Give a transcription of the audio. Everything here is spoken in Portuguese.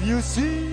You see?